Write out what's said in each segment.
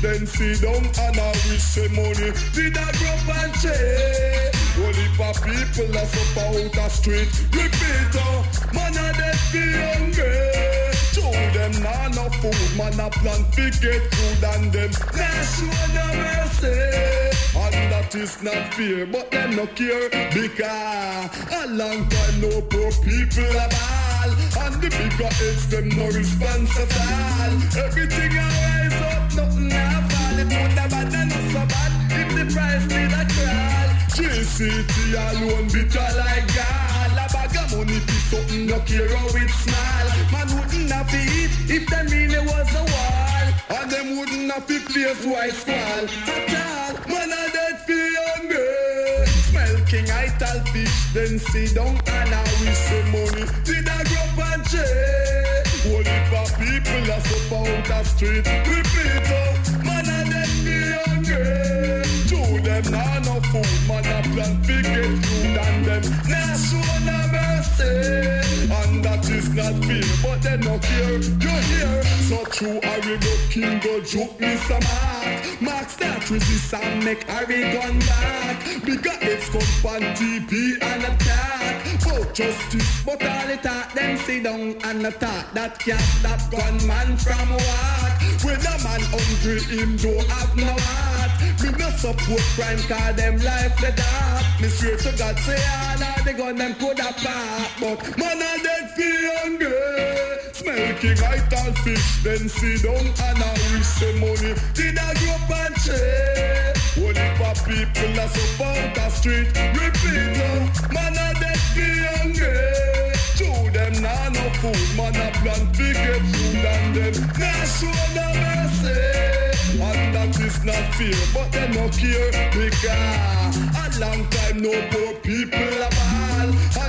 then sit down and I wish say money. Did I grow and change? Only for people that's up out the street. Repeat, oh, man, I dead feel hungry. Show them nah no food, man a plan to get food and them nah show no mercy. And that is not fear, but them no care because a long time no poor people a ball, and the bigger heads them no response at all. Everything a up, nothing a fall. It would have bad and not so bad if the price did a crawl. JCT alone bitter like gall. A bag of money for something no care how it small. Man wouldn't have to if them really was a wall. And them wouldn't have to face white squall. At all, man a dead for hungry. Smell king I tell fish, then sit down and I wish some money. Did I grow up and change? Only for people that's up out the street. Repeat oh, man a dead for hungry. To them nah no food, man a plan fi get food and them nah show no mercy. And that is not fear, but they no care. You hear? So true, Harry go king go joke me some heart. Max that resist and make Harry gun back. Bigger it's come on TV and attack. About justice, but all the talk them sit down and attack. That cat, that gunman from what? When a man hungry, him don't have no heart. Me no support crime, cause them life the dark. Me swear to God, say all of the gun them could have. But man dead feel hungry. Smell king, I tell fish, then sit down and I wish some money. Did I grow up and change? Only for people that's up out the street. Repeat now, man a dead hungry. Show them nah no food, man a plan to get food and them nah show no mercy. And that is not fear, but they no care because a long time no poor people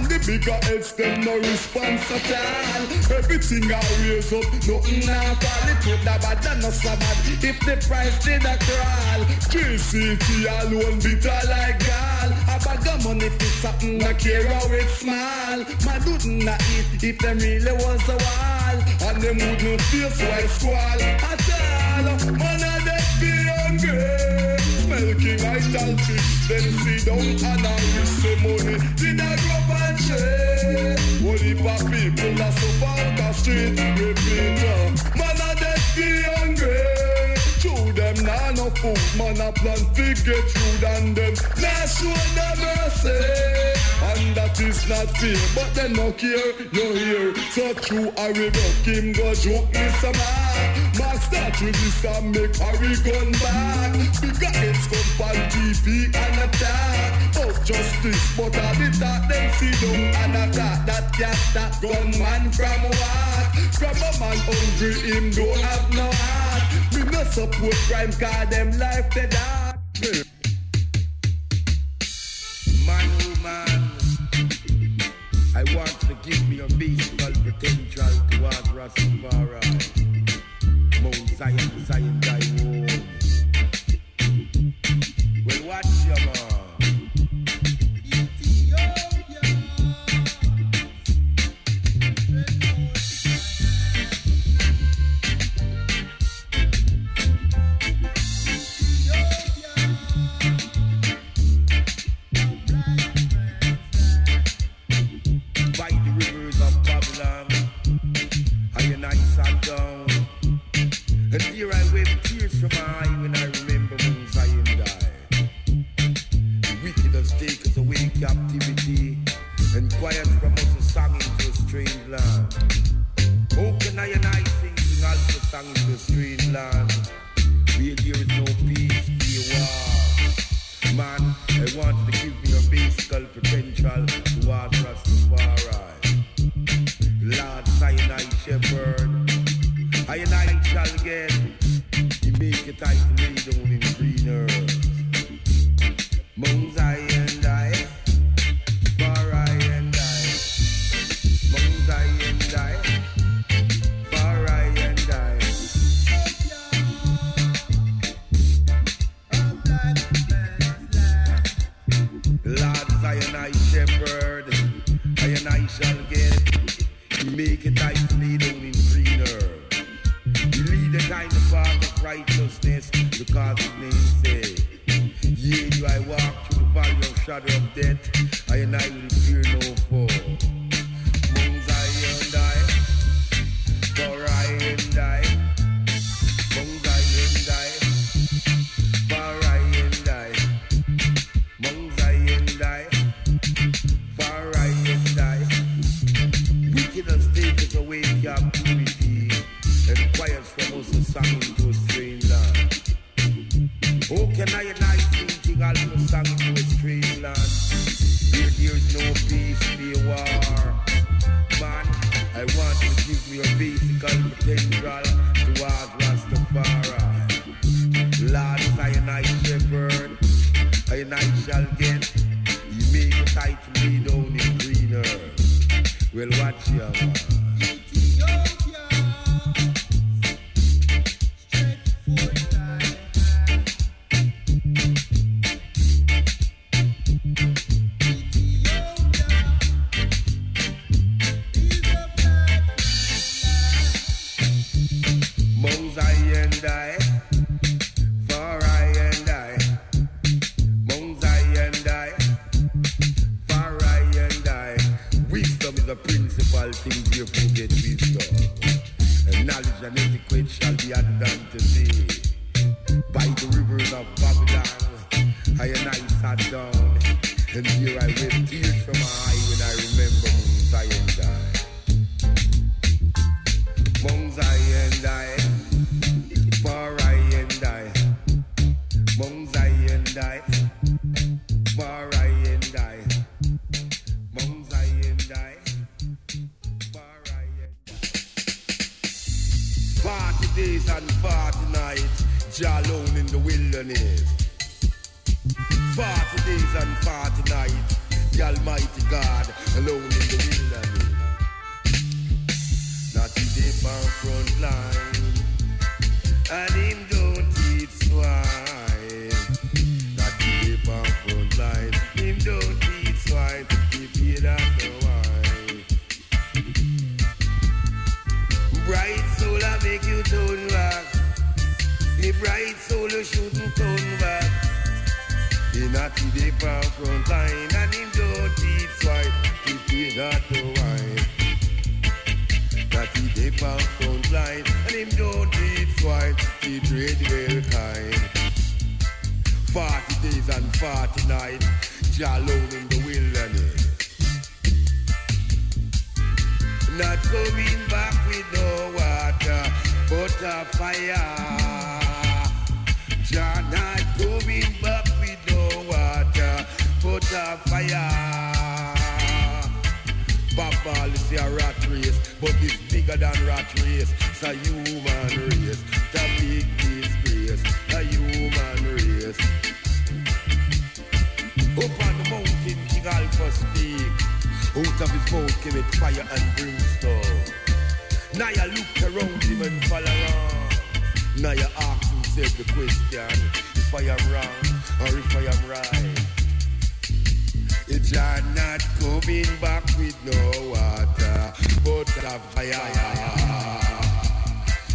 and the bigger heads them no response at all. Everything I raise up, nothing I fall. It would have bad and not so bad if the price did a crawl. JCT alone bitter like gall. A bag of money for something no care how it's small. My wouldn't a eat if them really was a wall, and them wouldn't face white squall at all. Man a dead be hungry. Smell king I tell fish, then sit down and I wish some money. Did I grow up and share? Only for people that's so out the street. Repeat, man a dead be hungry. Chew them nah no food, man a plan to get food and them nah show no mercy. And that is not fear, but they no care, you hear. So true, will rock him, go joke some heart. Max that with this and make Harry gun back. Because it's come on TV and attack. Of justice, but all the talk them see down and attack. That cat, that gunman from what? From a man hungry, him don't have no heart. Me no support crime, cause them life the dark. Man, oh man, I want to give me a musical potential towards Rastafari. Mount Zion, Zion, Zion. Well, watch your man. You lead the kind of of righteousness because his name say, Yea, I walk through the valley of shadow of death, I and I will fear no foe. The principal thing, therefore get wisdom. And knowledge and etiquette shall be added unto thee. By the rivers of Babylon, I and I sat down, and here I wept tears from my eye when I remember Mount Zion die. Mount Zion die, today front line, and him don't eat swine. If you don't know why that he dip on front line and him don't eat swine, he trade well kind. Forty days and forty nights, Jah alone in the wilderness. Not coming back with no water, but a fire. Jah not coming back but a fire. Baba is a rat race, but it's bigger than rat race. It's a human race. A big disgrace. A human race. Up on the mountain, King Alpha speak. Out of his mouth came it fire and brimstone. Now you look around him and fall around. Now you ask himself the question, if I am wrong or if I am right. It's not coming back with no water, but a fire.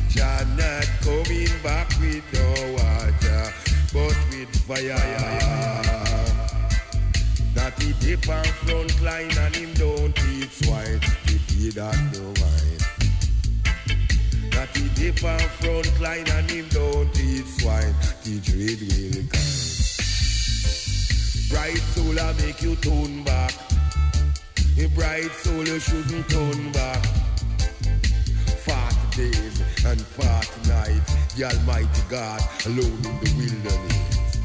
Jah not coming back with no water, but with fire. That he dip on front line and him don't eat swine. He did that no wine. That he dip on front line and him don't eat swine. He trade will kind. Bright soul, I make you turn back. A bright soul, you shouldn't turn back. Forty days and forty nights, the Almighty God alone in the wilderness.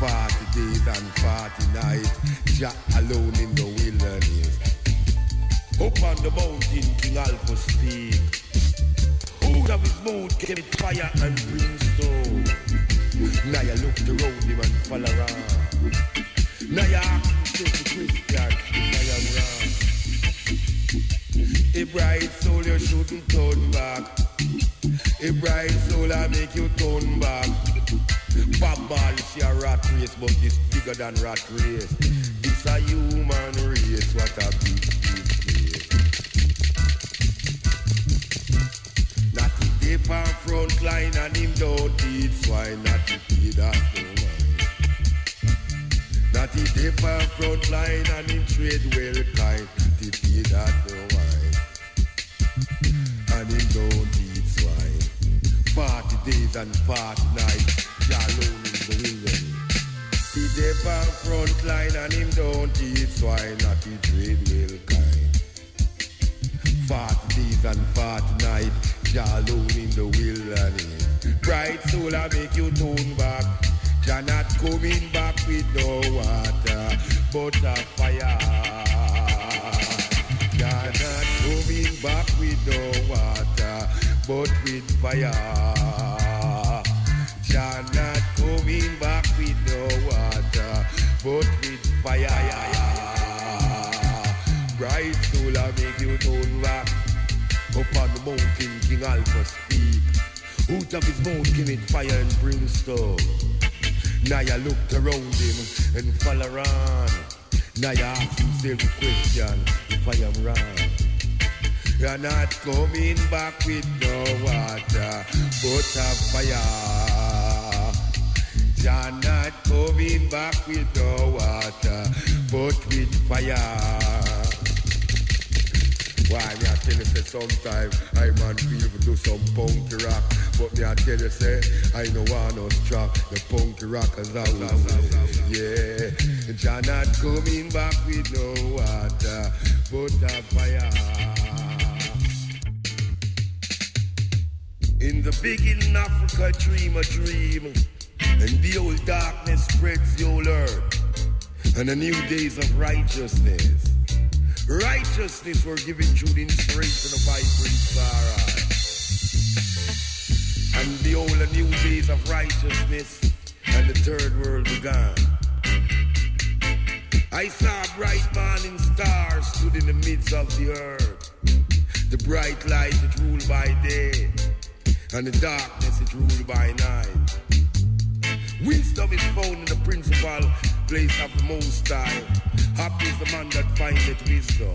Forty days and forty nights, Jah alone in the wilderness. Up on the mountain, King Alpha speak. Out of his mouth came fire and brimstone. Now you look around him and fall around. Now you ask the Christian if I am wrong. A bright soul you shouldn't turn back. A bright soul I make you turn back. Bob Marley see a rat race, but this bigger than rat race. It's a human race, what a big, on front line and him don't eat swine, not to pay that no mind. Not to dip on front line and him trade well kind, to pay that no mind. And him don't eat swine. Party days and party nights, alone in the wilderness. He dip on front line and him don't eat swine, not to trade well kind. Forty days and forty nights, Jah alone in the wilderness. Bright soul, I make you turn back. Jah not coming back with no water, but a fire. Jah not coming back with no water, but with fire. Jah not coming back with no water, but with fire. King Alpha speak. Out of his mouth came it fire and brimstone. Naya looked around him and fall around. Naya asked himself the question, if I am wrong. You're not coming back with no water, but a fire. You're not coming back with no water, but with fire. Why me I tell you say sometime I man feel to do some punky rock. But me I tell you say I no want no strap. The punky rockers out Yeah Jah not coming back with no water But a fire In the beginning Africa dream a dream. And the old darkness spreads the old earth. And the new days of righteousness Righteousness were given through the inspiration of vibrant Sarah. And the old and new days of righteousness and the third world began. I saw a bright morning star stood in the midst of the earth. The bright light it ruled by day, and the darkness it ruled by night. Wisdom is found in the principal place of the Most High. Happy is the man that findeth wisdom.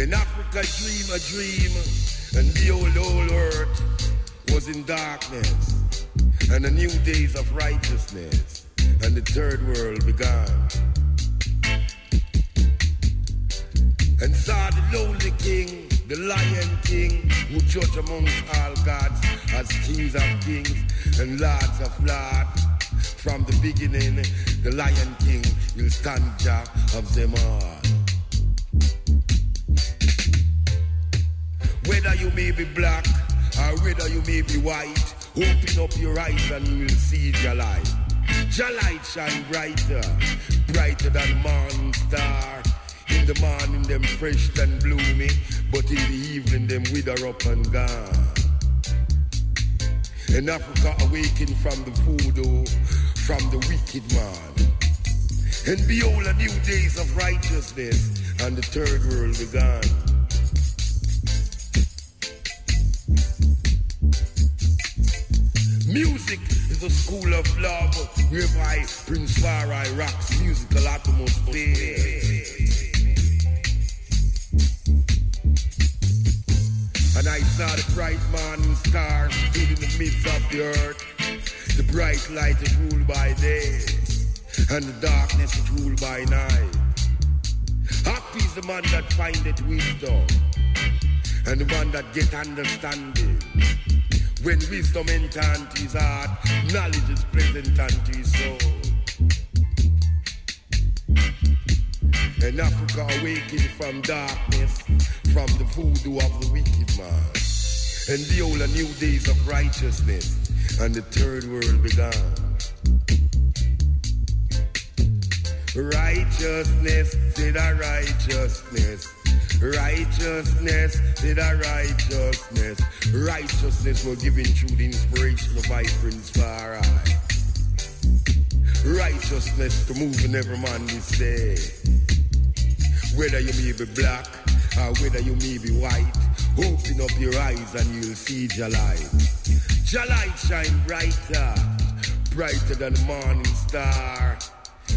In Africa, dream a dream, and the old, old earth was in darkness, and the new days of righteousness, and the third world began. And saw the lonely king, the lion king, who judge amongst all gods as kings of kings and lords of lords. From the beginning, the lion king will stand Jah of them all. Whether you may be black or whether you may be white, open up your eyes and you will see your light. Your light shine brighter, brighter than morning star. In the morning them fresh and bloomy, but in the evening them wither up and gone. In Africa awaken from the voodoo, from the wicked man. And behold, a new days of righteousness, and the third world began. Music is a school of love, whereby Prince Far I rocks musical atmosphere. And I saw the bright morning star stood in the midst of the earth. The bright light is ruled by day, and the darkness is ruled by night. Happy is the man that findeth wisdom, and the man that get understanding. When wisdom enter into his heart, knowledge is present unto his soul. And Africa awakened from darkness, from the voodoo of the wicked man. And the old and new days of righteousness, and the third world began. Righteousness, did a righteousness. Righteousness, did a righteousness. Righteousness were given through the inspiration of Prince Far I. Righteousness to move in every man this day. Whether you may be black, or whether you may be white, Open up your eyes and you'll see your light. Your light shine brighter, brighter than the morning star.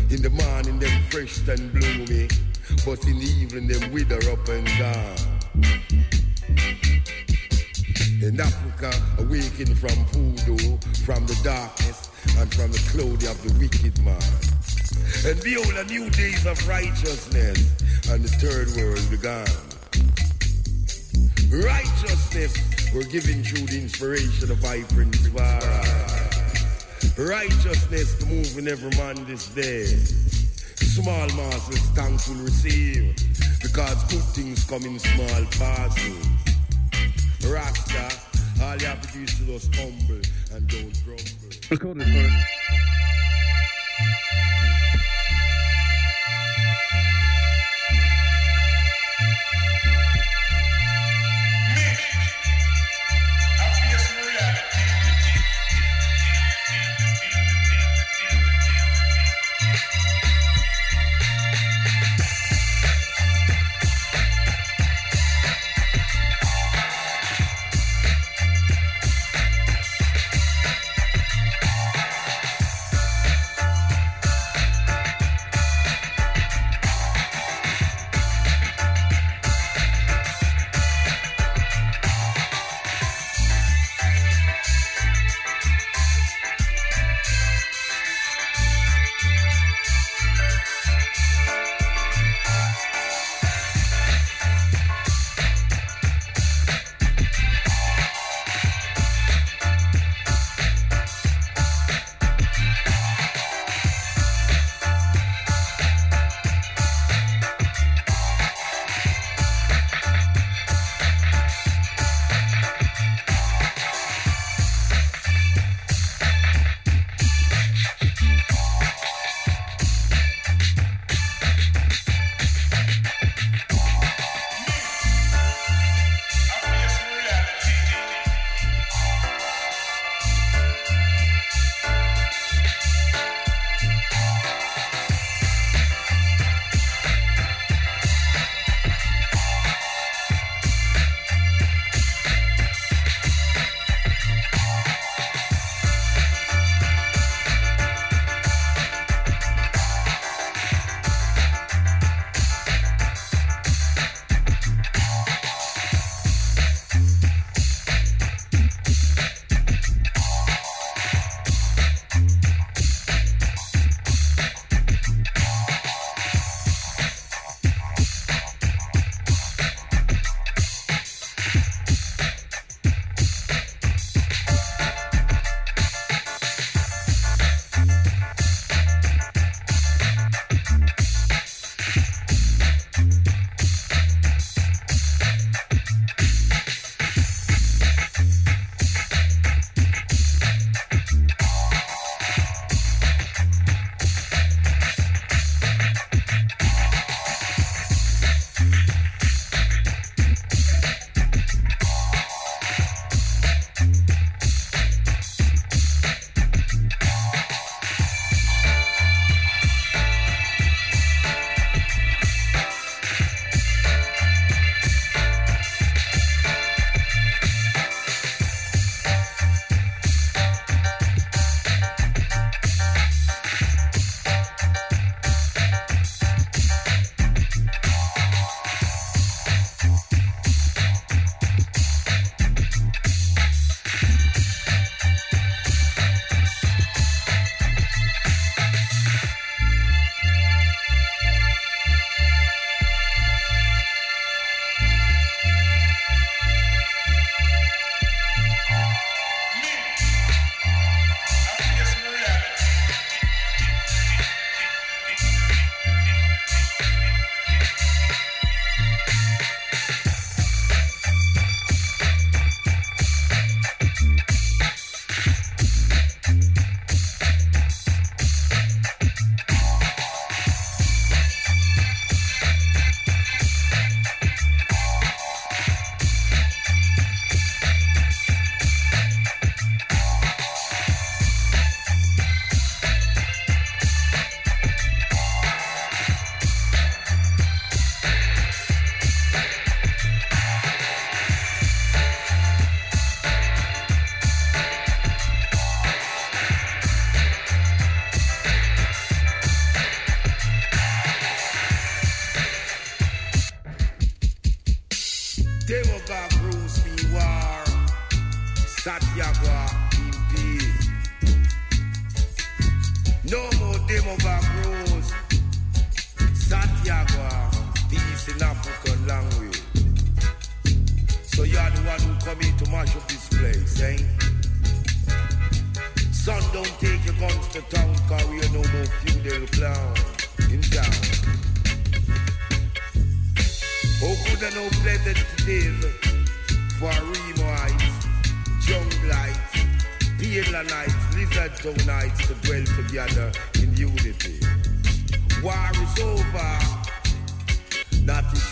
In the morning, them fresh and bloomy, but in the evening, them wither up and gone. In Africa, awakening from voodoo, from the darkness, and from the cloud of the wicked man. And behold, a new days of righteousness, and the third world began. Righteousness we're giving through the inspiration of High Prince Vara. Righteousness to move in every man this day. Small masses thanks will receive because good things come in small parcels. Rasta, all you have to do is just humble and don't grumble. Recorded for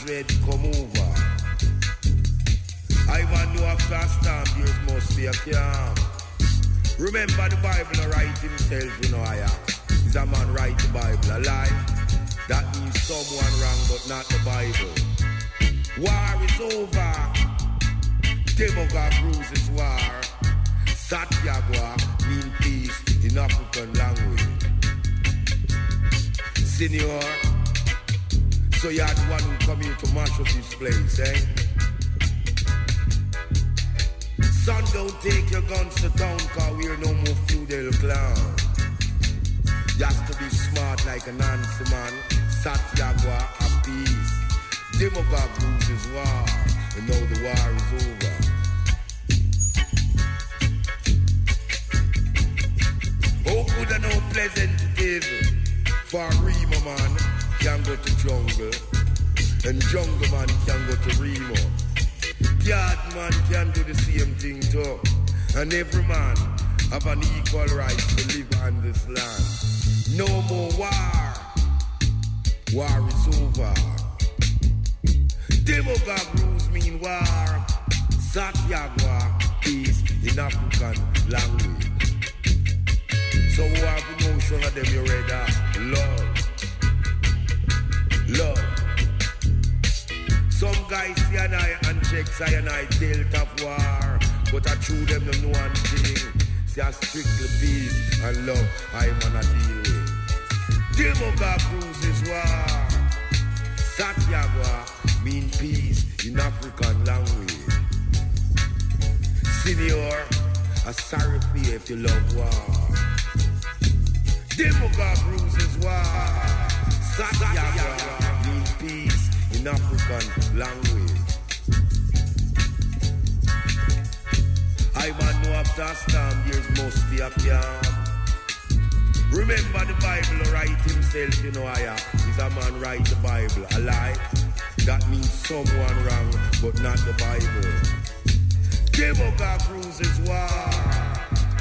red come over. I man know after a storm, there must be a calm. Remember the Bible write himself, you know I am. Is a man write the Bible a lie? That means someone wrong, but not the Bible. War is over. Demogag rules war. Satyagra mean peace in African language. Senior, so you're the one who come here to mash up this place, eh? Son, don't take your guns to town, cause we're no more feudal clown. You have to be smart like a Nancy man. Satyagra a peace. Demogag rules is war, and now the war is over. Oh, good and how pleasant it is for Remo man can go to jungle, and jungle man can go to Remo. Yard man can do the same thing too. And every man have an equal right to live on this land. No more war. War is over. Demogag rules mean war. Satyagra peace in African language. So who have emotion of them you read that? I say and I dealt of war. But I true them them know one thing. See I strictly peace and love I man a deal with. Demogag cruises war. Satyagra mean peace in African language. Senior, a sorry for you if you love war. Demogag cruises war. Satyagra mean peace in African language. I man know after a storm there's must be a calm. Remember the Bible write himself, you know I am. Is a man write the Bible a lie? That means someone wrong, but not the Bible. Demogag rules is war.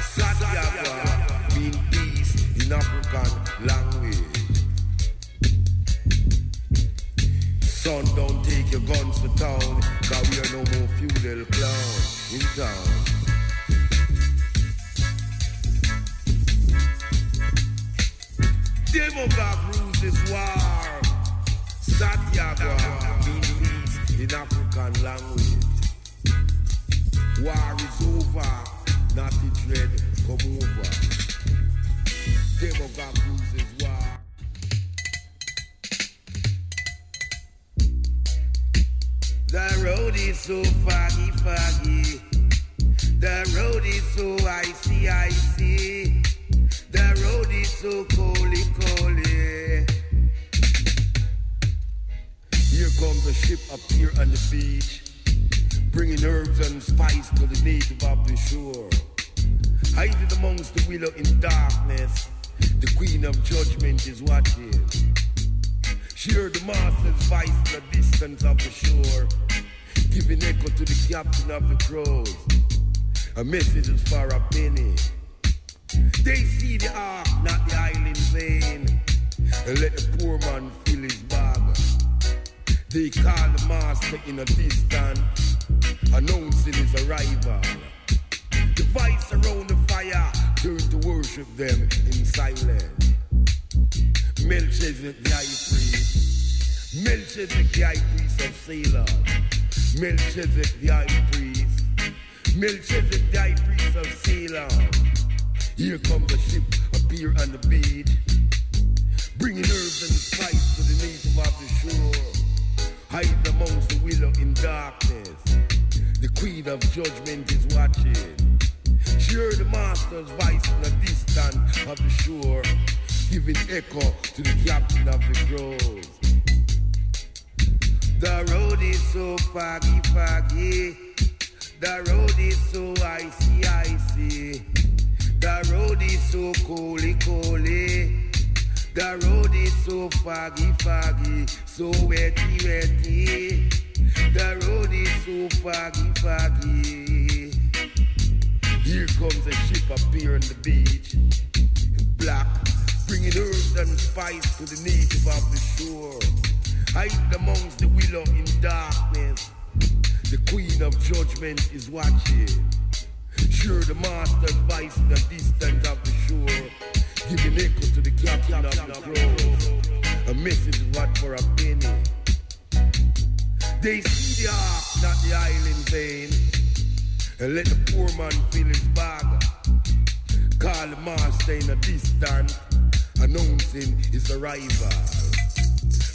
Satyagra mean peace in African language. Son, don't take your guns to town, cause we are no more feudal clown in town. Demogag rules is war. Satyagra mean peace in African language. War is over, not the dread come over. Demogag rules is war. The road is so foggy, foggy. The road is so icy, icy. Road is so coldly, coldly. Here comes a ship up here on the beach, bringing herbs and spice to the native of the shore. Hiding amongst the willow in darkness, the queen of judgment is watching. She heard the master's voice in the distance of the shore, giving echo to the captain of the crows. A message is for a penny. They see the ark, not the island vain, and let the poor man fill his bag. They call the master in a distance, announcing his arrival. The vice around the fire turn to worship them in silence. Melchizedek the high priest, Melchizedek the high priest of Salem, Melchizedek the high priest, Melchizedek the high priest of Salem. Here comes the ship, appear on the beach, bringing herbs and spice to the native of the shore. Hide amongst the willow in darkness. The queen of judgment is watching. Sure, the master's voice in the distance of the shore, giving echo to the captain of the crows. The road is so foggy, foggy. The road is so icy, icy. The road is so coolly, coolly. The road is so foggy, foggy, so wetty, wetty. The road is so foggy, foggy. Here comes a ship appear on the beach in black, bringing herbs and spice to the native of the shore. Hide amongst the willow in darkness. The queen of judgment is watching. Sure, the master advice in the distance of the shore, giving echo to the captain of the grove. A message is what for a penny. They see the ark, not the island vein, and let the poor man feel his bag. Call the master in a distance, announcing his arrival.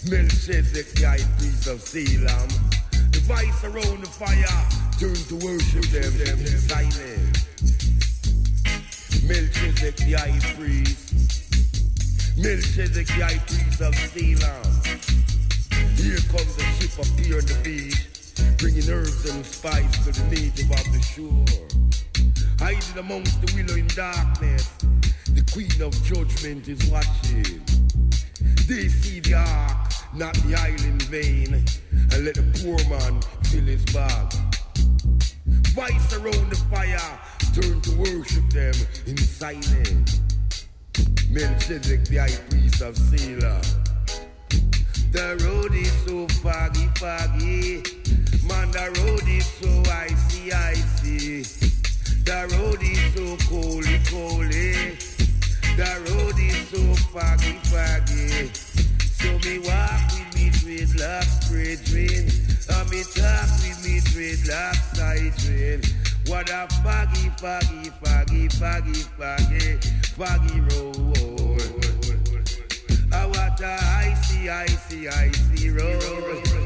Melchizedek, the high priest of Salem, the vice around the fire, turn to worship them, them in silence. Melchizedek, the high priest, Melchizedek, the high priest of Salem. Here comes a ship appear on the beach, bringing herbs and spice to the native of the shore. Hiding amongst the willow in darkness, the queen of judgment is watching. They see the ark, not the island vein, and let the poor man fill his bag. Vice around the fire, turn to worship them in silence. Melchizedek, the high priest of Salem. The road is so foggy, foggy. Man, the road is so icy, icy. The road is so coldy, coldy. The road is so foggy, foggy. So me walk with me dreadlocks, brethren. And me talk with me dreadlocks, siren. What a foggy, foggy, foggy, foggy, foggy, foggy road. I what a icy, icy, icy road.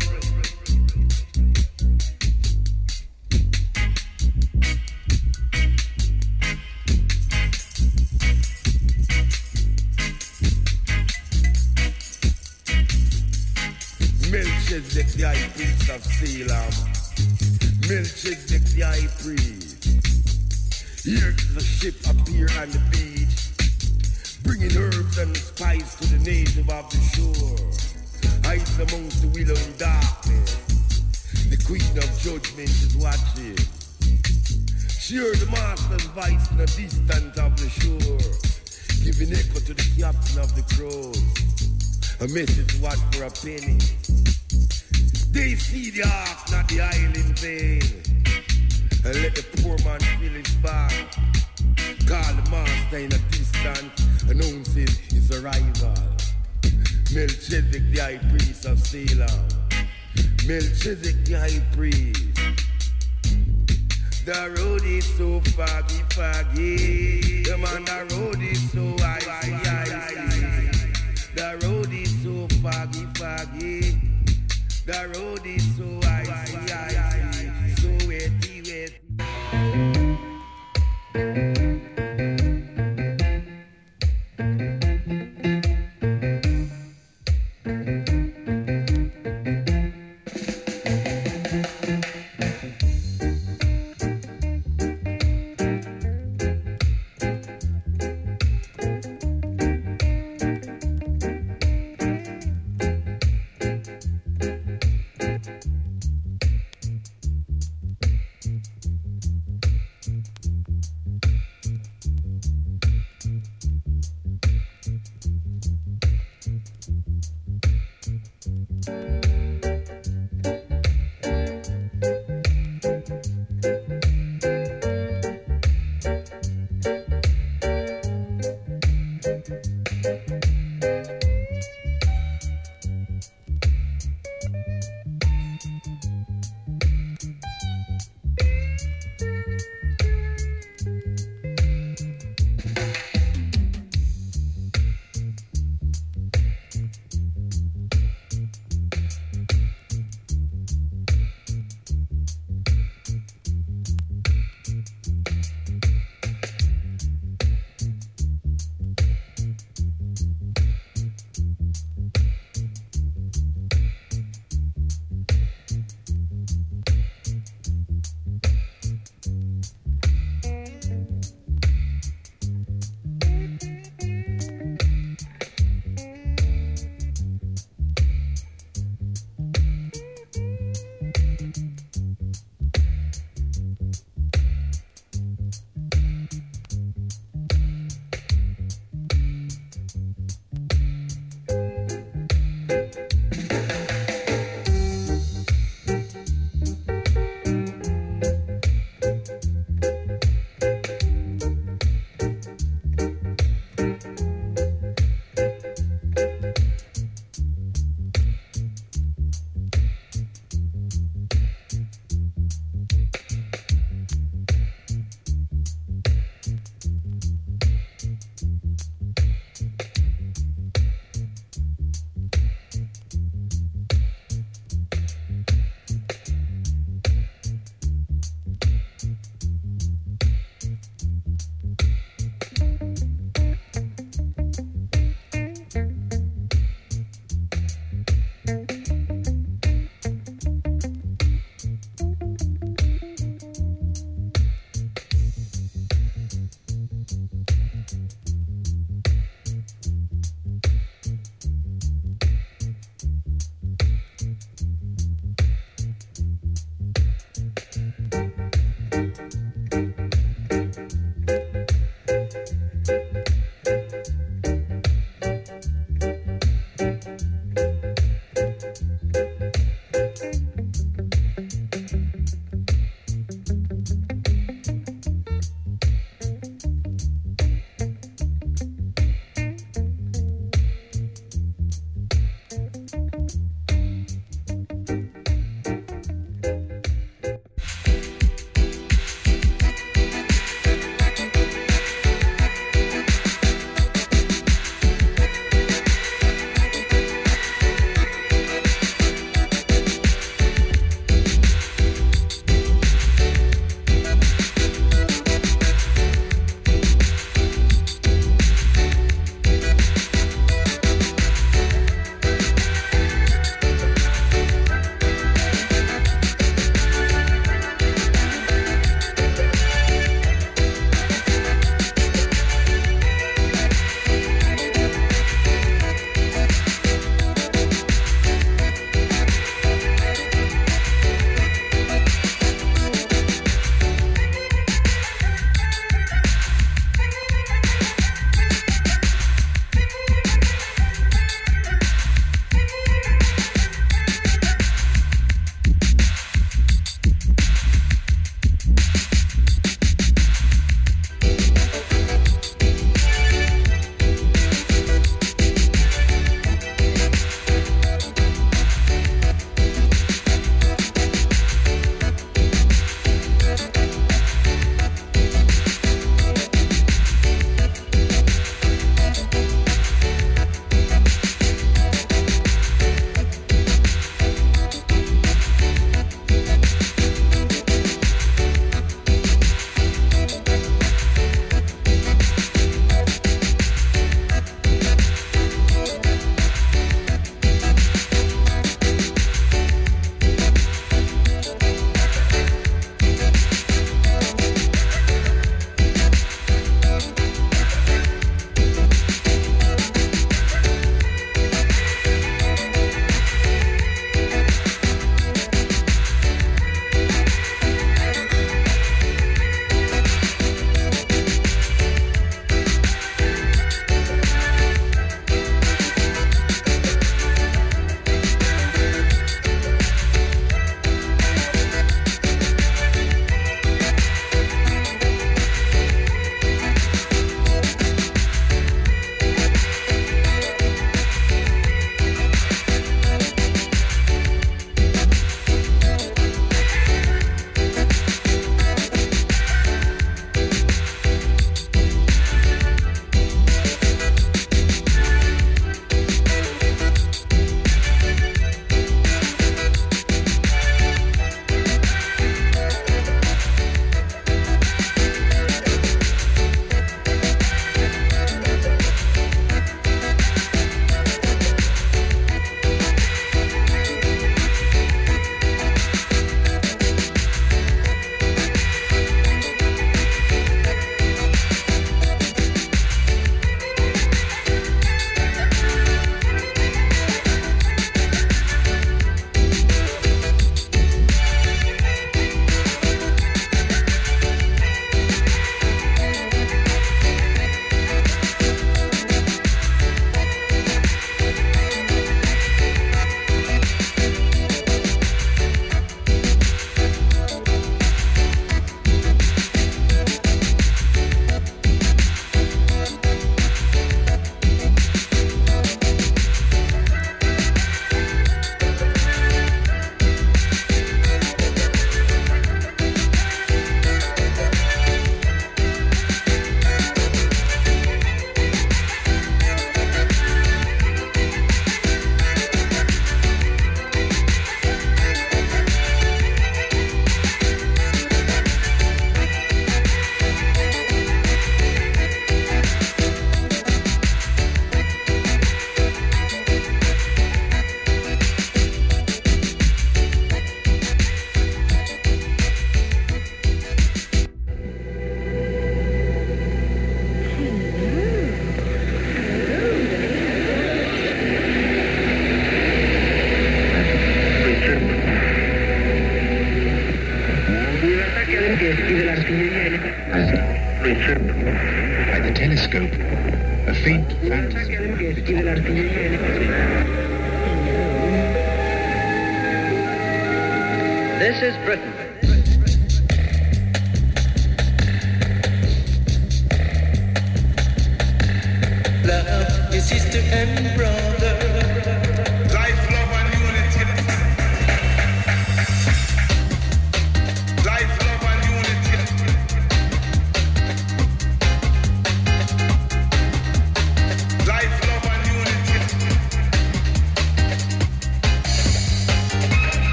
Melchizedek, the high priest of Salem. Melchizedek, the high priest. Here the ship appear on the beach bringing herbs and spice to the native of the shore. Hides amongst the willow in darkness. The queen of judgment is watching. Sure, the master's voice in the distance of the shore, giving echo to the captain of the crows. A message what for a penny. They see the ark, not the island vein. And let the poor man feel his back. Call the master in a distance announcing his arrival. Melchizedek, the high priest of Salem. Melchizedek, the high priest. The road is so foggy, foggy. The man, the road is so icy, icy. The road is so foggy, foggy. The road is so icy, icy. So wetty, wetty.